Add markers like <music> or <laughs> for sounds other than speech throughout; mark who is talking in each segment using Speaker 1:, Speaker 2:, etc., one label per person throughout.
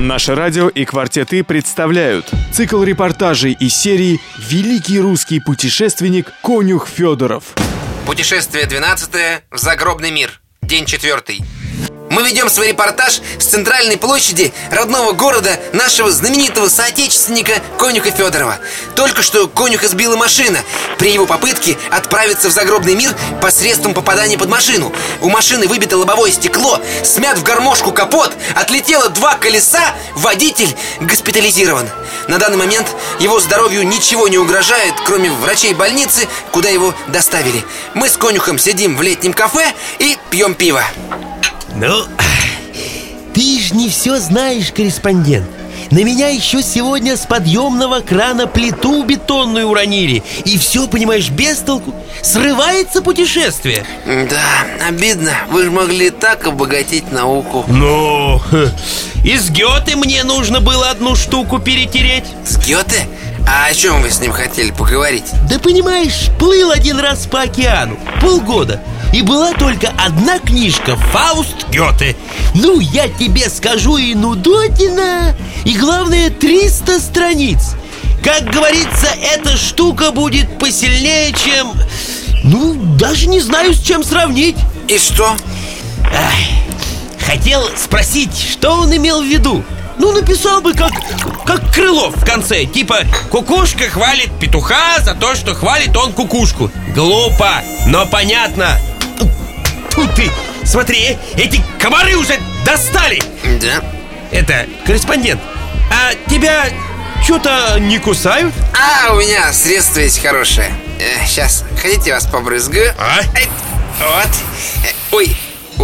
Speaker 1: Наше радио и «Квартеты» представляют цикл репортажей из серии «Великий русский путешественник Конюх Федоров».
Speaker 2: Путешествие 12 в загробный мир. День четвертый. Мы ведем свой репортаж с центральной площади родного города нашего знаменитого соотечественника Конюха Федорова. Только что Конюха сбила машина при его попытке отправиться в загробный мир посредством попадания под машину. У машины выбито лобовое стекло, смят в гармошку капот, отлетело два колеса, водитель госпитализирован. На данный момент его здоровью ничего не угрожает, кроме врачей больницы, куда его доставили. Мы с Конюхом сидим в летнем кафе и пьем пиво.
Speaker 3: Ну, ты ж не все знаешь, корреспондент. На меня еще сегодня с подъемного крана плиту бетонную уронили. И все, понимаешь, без толку. Срывается путешествие.
Speaker 2: Да, обидно. Вы же могли так обогатить науку.
Speaker 3: Ну, из Гёте мне нужно было одну штуку перетереть.
Speaker 2: С Гёте? А о чем вы с ним хотели поговорить?
Speaker 3: Да понимаешь, плыл один раз по океану. Полгода и была только одна книжка «Фауст Гёте» Ну, я тебе скажу и нудотина И главное, 300 страниц. Как говорится, эта штука будет посильнее, чем... Ну, даже не знаю, с чем сравнить.
Speaker 2: И что?
Speaker 3: Ах, хотел спросить, что он имел в виду? Ну, написал бы, как, как Крылов в конце Типа, кукушка хвалит петуха за то, что хвалит он кукушку Глупо, но понятно Фу ты, смотри, эти комары уже достали
Speaker 2: Да
Speaker 3: Это, корреспондент, а тебя что-то не кусают?
Speaker 2: А, у меня средство есть хорошее э, Сейчас, хотите вас побрызгаю?
Speaker 3: А?
Speaker 2: Э, вот э, Ой,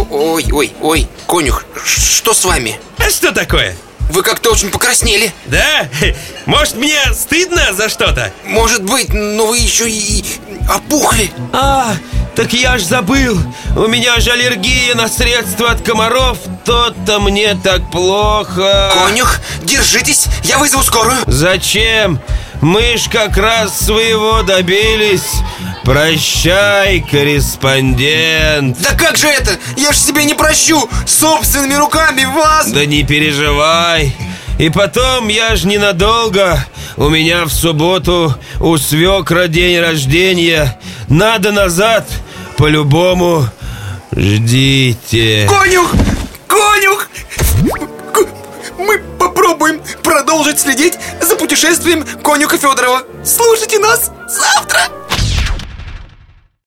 Speaker 2: ой, ой, ой, конюх, что с вами?
Speaker 3: А что такое?
Speaker 2: Вы как-то очень покраснели
Speaker 3: Да? <laughs> Может, мне стыдно за что-то?
Speaker 2: Может быть, но вы еще и опухли
Speaker 3: А, так я ж забыл У меня же аллергия на средства от комаров То-то мне так плохо.
Speaker 2: Конюх, держитесь, я вызову скорую.
Speaker 3: Зачем? Мы ж как раз своего добились. Прощай, корреспондент.
Speaker 2: Да как же это? Я ж себе не прощу. Собственными руками вас.
Speaker 3: Да не переживай. И потом я ж ненадолго. У меня в субботу у свекра день рождения Надо назад По-любому Ждите
Speaker 2: Конюх! Конюх! Мы попробуем продолжить следить за путешествием Конюха Федорова Слушайте нас завтра!